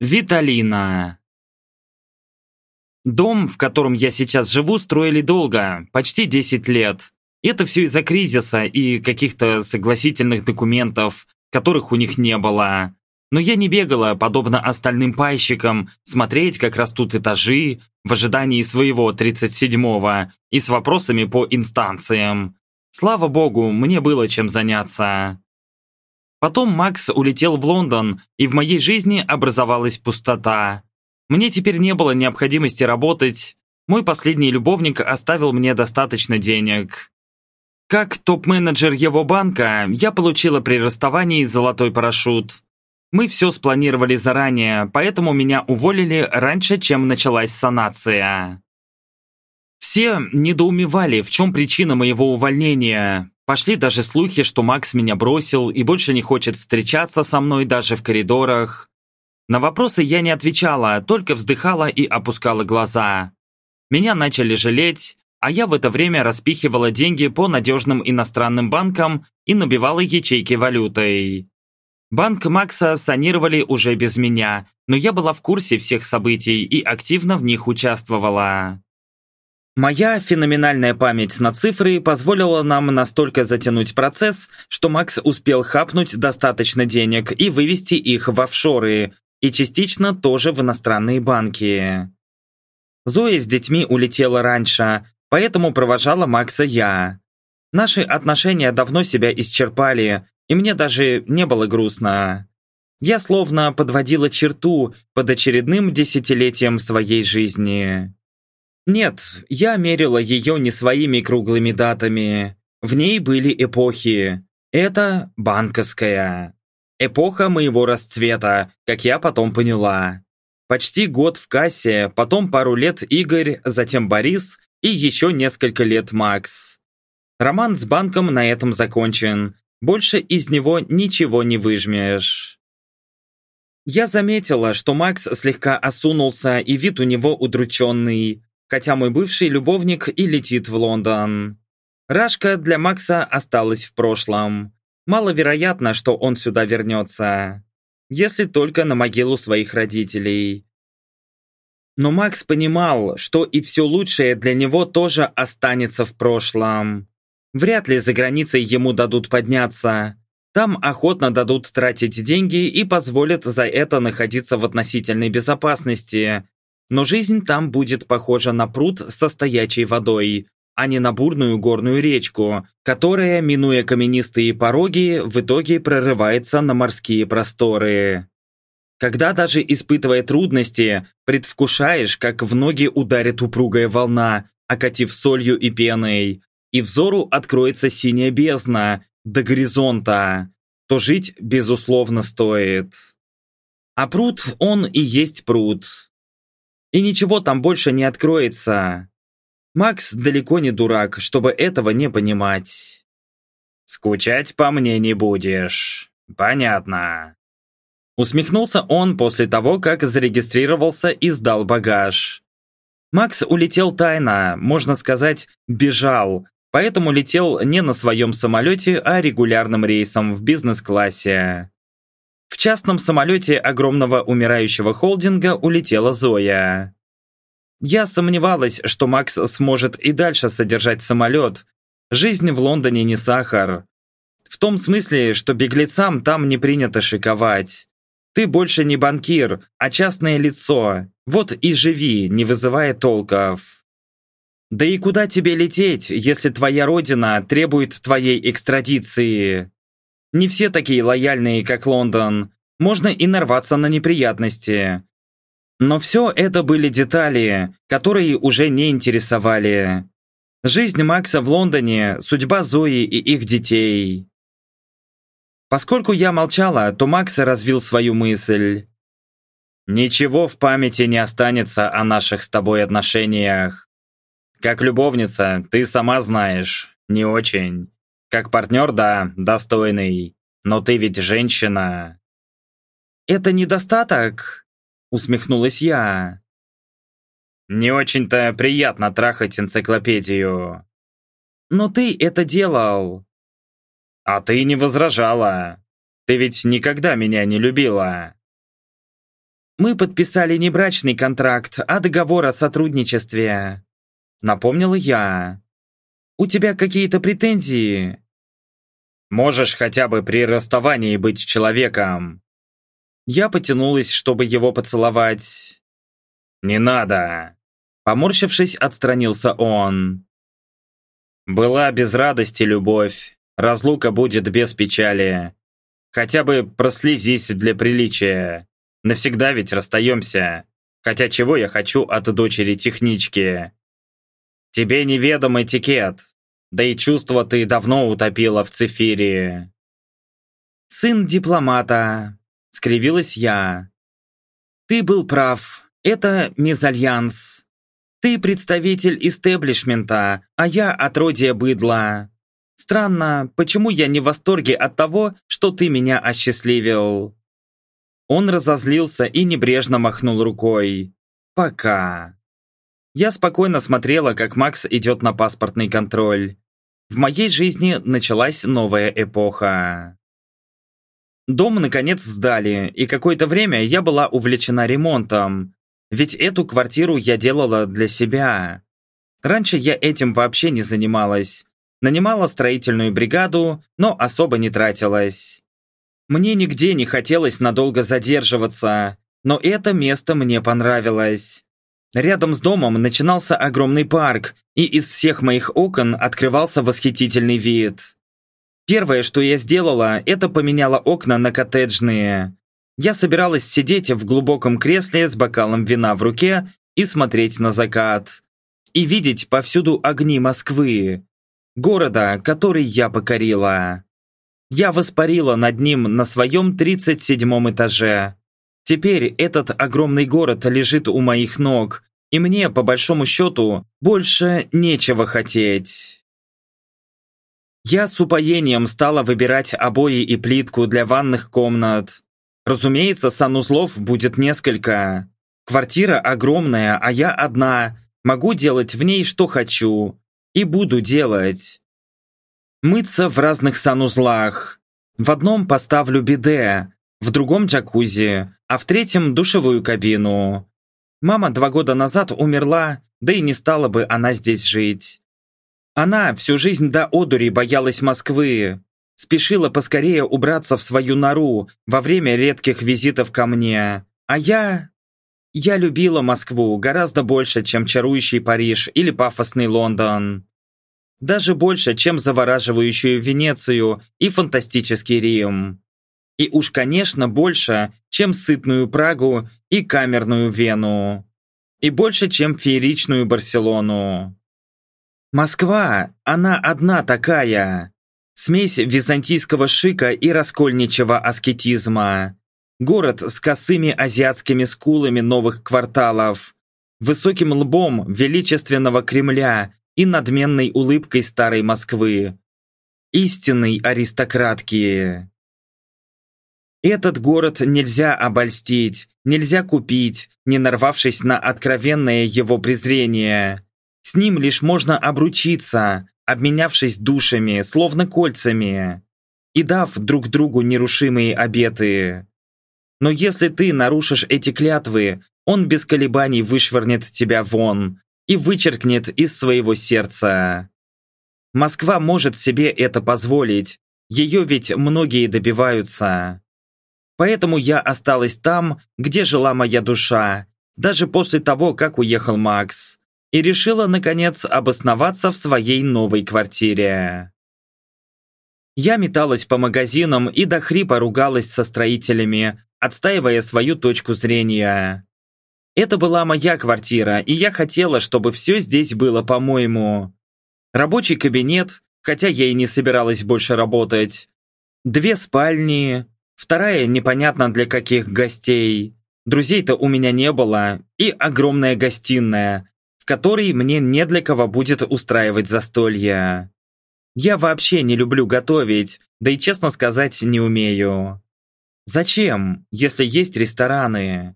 Виталина. Дом, в котором я сейчас живу, строили долго, почти 10 лет. Это все из-за кризиса и каких-то согласительных документов, которых у них не было. Но я не бегала, подобно остальным пайщикам, смотреть, как растут этажи, в ожидании своего 37-го и с вопросами по инстанциям. Слава богу, мне было чем заняться. Потом Макс улетел в Лондон, и в моей жизни образовалась пустота. Мне теперь не было необходимости работать. Мой последний любовник оставил мне достаточно денег. Как топ-менеджер его банка, я получила при расставании золотой парашют. Мы все спланировали заранее, поэтому меня уволили раньше, чем началась санация. Все недоумевали, в чем причина моего увольнения. Пошли даже слухи, что Макс меня бросил и больше не хочет встречаться со мной даже в коридорах. На вопросы я не отвечала, только вздыхала и опускала глаза. Меня начали жалеть, а я в это время распихивала деньги по надежным иностранным банкам и набивала ячейки валютой. Банк Макса санировали уже без меня, но я была в курсе всех событий и активно в них участвовала. Моя феноменальная память на цифры позволила нам настолько затянуть процесс, что Макс успел хапнуть достаточно денег и вывести их в офшоры, и частично тоже в иностранные банки. Зоя с детьми улетела раньше, поэтому провожала Макса я. Наши отношения давно себя исчерпали, и мне даже не было грустно. Я словно подводила черту под очередным десятилетием своей жизни. Нет, я мерила ее не своими круглыми датами. В ней были эпохи. Это банковская. Эпоха моего расцвета, как я потом поняла. Почти год в кассе, потом пару лет Игорь, затем Борис и еще несколько лет Макс. Роман с банком на этом закончен, больше из него ничего не выжмешь. Я заметила, что Макс слегка осунулся и вид у него удрученный, хотя мой бывший любовник и летит в Лондон. Рашка для Макса осталась в прошлом. Маловероятно, что он сюда вернется. Если только на могилу своих родителей. Но Макс понимал, что и все лучшее для него тоже останется в прошлом. Вряд ли за границей ему дадут подняться. Там охотно дадут тратить деньги и позволят за это находиться в относительной безопасности. Но жизнь там будет похожа на пруд со стоячей водой, а не на бурную горную речку, которая, минуя каменистые пороги, в итоге прорывается на морские просторы. Когда даже испытывая трудности, предвкушаешь, как в ноги ударит упругая волна, окатив солью и пеной, и взору откроется синяя бездна до горизонта, то жить, безусловно, стоит. А пруд, он и есть пруд. И ничего там больше не откроется. Макс далеко не дурак, чтобы этого не понимать. «Скучать по мне не будешь. Понятно». Усмехнулся он после того, как зарегистрировался и сдал багаж. Макс улетел тайно, можно сказать, бежал, поэтому летел не на своем самолете, а регулярным рейсом в бизнес-классе. В частном самолете огромного умирающего холдинга улетела Зоя. Я сомневалась, что Макс сможет и дальше содержать самолет. Жизнь в Лондоне не сахар. В том смысле, что беглецам там не принято шиковать. Ты больше не банкир, а частное лицо. Вот и живи, не вызывая толков. Да и куда тебе лететь, если твоя родина требует твоей экстрадиции? Не все такие лояльные, как Лондон. Можно и нарваться на неприятности. Но все это были детали, которые уже не интересовали. Жизнь Макса в Лондоне, судьба Зои и их детей. Поскольку я молчала, то Макс развил свою мысль. «Ничего в памяти не останется о наших с тобой отношениях. Как любовница, ты сама знаешь, не очень. Как партнер, да, достойный. Но ты ведь женщина. Это недостаток? Усмехнулась я. Не очень-то приятно трахать энциклопедию. Но ты это делал. А ты не возражала. Ты ведь никогда меня не любила. мы подписали не брачный контракт, а договор о сотрудничестве. Напомнила я. У тебя какие-то претензии? Можешь хотя бы при расставании быть человеком. Я потянулась, чтобы его поцеловать. Не надо. Поморщившись, отстранился он. Была без радости любовь, разлука будет без печали. Хотя бы прослезись для приличия. Навсегда ведь расстаемся. Хотя чего я хочу от дочери технички? Тебе неведом этикет. Да и чувства ты давно утопила в цифире. Сын дипломата. Скривилась я. Ты был прав. Это мезальянс. Ты представитель истеблишмента, а я отродье быдла. Странно, почему я не в восторге от того, что ты меня осчастливил?» Он разозлился и небрежно махнул рукой. «Пока». Я спокойно смотрела, как Макс идет на паспортный контроль. В моей жизни началась новая эпоха. Дом наконец сдали, и какое-то время я была увлечена ремонтом. Ведь эту квартиру я делала для себя. Раньше я этим вообще не занималась. Нанимала строительную бригаду, но особо не тратилась. Мне нигде не хотелось надолго задерживаться, но это место мне понравилось. Рядом с домом начинался огромный парк, и из всех моих окон открывался восхитительный вид. Первое, что я сделала, это поменяла окна на коттеджные. Я собиралась сидеть в глубоком кресле с бокалом вина в руке и смотреть на закат. И видеть повсюду огни Москвы, города, который я покорила. Я воспарила над ним на своем 37 этаже. Теперь этот огромный город лежит у моих ног, и мне, по большому счету, больше нечего хотеть. Я с упоением стала выбирать обои и плитку для ванных комнат. Разумеется, санузлов будет несколько. Квартира огромная, а я одна. Могу делать в ней, что хочу. И буду делать. Мыться в разных санузлах. В одном поставлю биде, в другом джакузи, а в третьем душевую кабину. Мама два года назад умерла, да и не стала бы она здесь жить. Она всю жизнь до одури боялась Москвы, спешила поскорее убраться в свою нору во время редких визитов ко мне. А я... Я любила Москву гораздо больше, чем чарующий Париж или пафосный Лондон. Даже больше, чем завораживающую Венецию и фантастический Рим. И уж, конечно, больше, чем сытную Прагу и камерную Вену. И больше, чем фееричную Барселону. Москва, она одна такая. Смесь византийского шика и раскольничего аскетизма. Город с косыми азиатскими скулами новых кварталов, высоким лбом величественного Кремля и надменной улыбкой старой Москвы. Истинной аристократки. Этот город нельзя обольстить, нельзя купить, не нарвавшись на откровенное его презрение. С ним лишь можно обручиться, обменявшись душами, словно кольцами, и дав друг другу нерушимые обеты. Но если ты нарушишь эти клятвы, он без колебаний вышвырнет тебя вон и вычеркнет из своего сердца. Москва может себе это позволить, ее ведь многие добиваются. Поэтому я осталась там, где жила моя душа, даже после того, как уехал Макс и решила, наконец, обосноваться в своей новой квартире. Я металась по магазинам и до хрипа ругалась со строителями, отстаивая свою точку зрения. Это была моя квартира, и я хотела, чтобы все здесь было по-моему. Рабочий кабинет, хотя я и не собиралась больше работать. Две спальни, вторая непонятно для каких гостей. Друзей-то у меня не было, и огромная гостиная, в которой мне не для кого будет устраивать застолье. Я вообще не люблю готовить, да и честно сказать не умею. Зачем, если есть рестораны?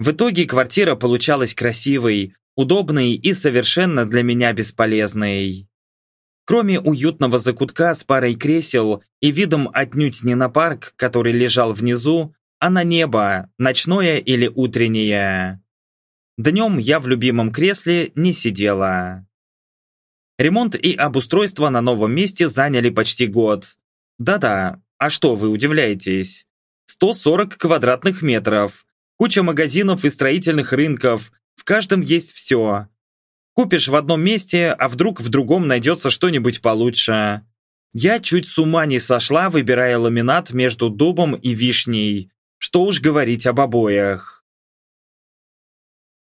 В итоге квартира получалась красивой, удобной и совершенно для меня бесполезной. Кроме уютного закутка с парой кресел и видом отнюдь не на парк, который лежал внизу, а на небо, ночное или утреннее. Днем я в любимом кресле не сидела. Ремонт и обустройство на новом месте заняли почти год. Да-да, а что вы удивляетесь? 140 квадратных метров, куча магазинов и строительных рынков, в каждом есть все. Купишь в одном месте, а вдруг в другом найдется что-нибудь получше. Я чуть с ума не сошла, выбирая ламинат между дубом и вишней. Что уж говорить об обоях.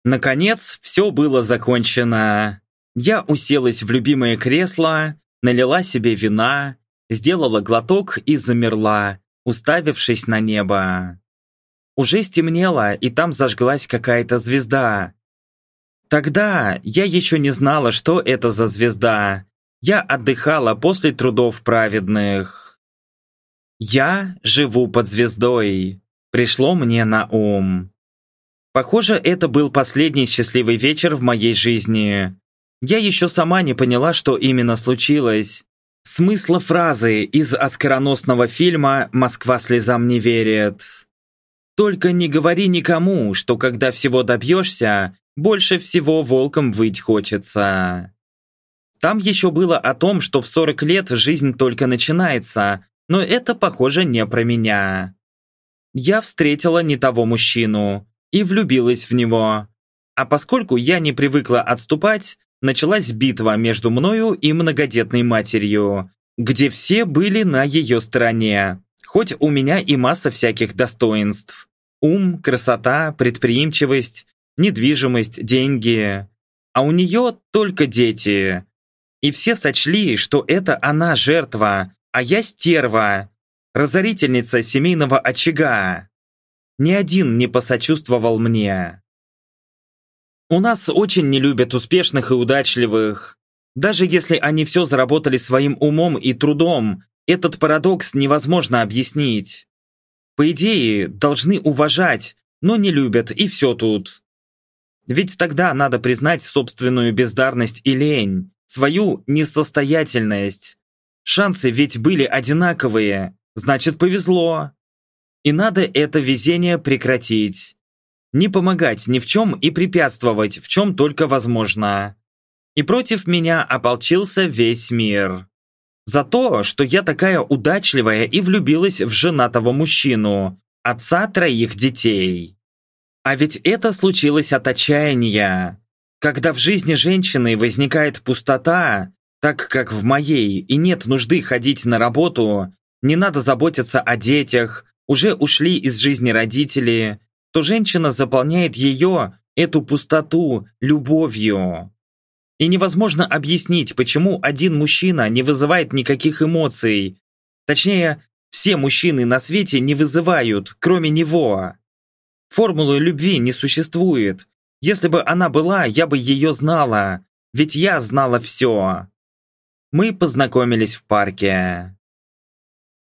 Наконец, все было закончено. Я уселась в любимое кресло, налила себе вина, сделала глоток и замерла, уставившись на небо. Уже стемнело, и там зажглась какая-то звезда. Тогда я еще не знала, что это за звезда. Я отдыхала после трудов праведных. Я живу под звездой. Пришло мне на ум. Похоже, это был последний счастливый вечер в моей жизни. Я еще сама не поняла, что именно случилось. Смысла фразы из оскароносного фильма «Москва слезам не верит». Только не говори никому, что когда всего добьешься, больше всего волком выть хочется. Там еще было о том, что в 40 лет жизнь только начинается, но это, похоже, не про меня. Я встретила не того мужчину и влюбилась в него. А поскольку я не привыкла отступать, началась битва между мною и многодетной матерью, где все были на ее стороне, хоть у меня и масса всяких достоинств. Ум, красота, предприимчивость, недвижимость, деньги. А у нее только дети. И все сочли, что это она жертва, а я стерва, разорительница семейного очага. Ни один не посочувствовал мне. У нас очень не любят успешных и удачливых. Даже если они все заработали своим умом и трудом, этот парадокс невозможно объяснить. По идее, должны уважать, но не любят, и все тут. Ведь тогда надо признать собственную бездарность и лень, свою несостоятельность. Шансы ведь были одинаковые, значит повезло. И надо это везение прекратить не помогать ни в чем и препятствовать в чем только возможно. И против меня ополчился весь мир. За то, что я такая удачливая и влюбилась в женатого мужчину, отца троих детей. А ведь это случилось от отчаяния. Когда в жизни женщины возникает пустота, так как в моей и нет нужды ходить на работу, не надо заботиться о детях, уже ушли из жизни родители, то женщина заполняет ее, эту пустоту, любовью. И невозможно объяснить, почему один мужчина не вызывает никаких эмоций. Точнее, все мужчины на свете не вызывают, кроме него. Формулы любви не существует. Если бы она была, я бы ее знала. Ведь я знала все. Мы познакомились в парке.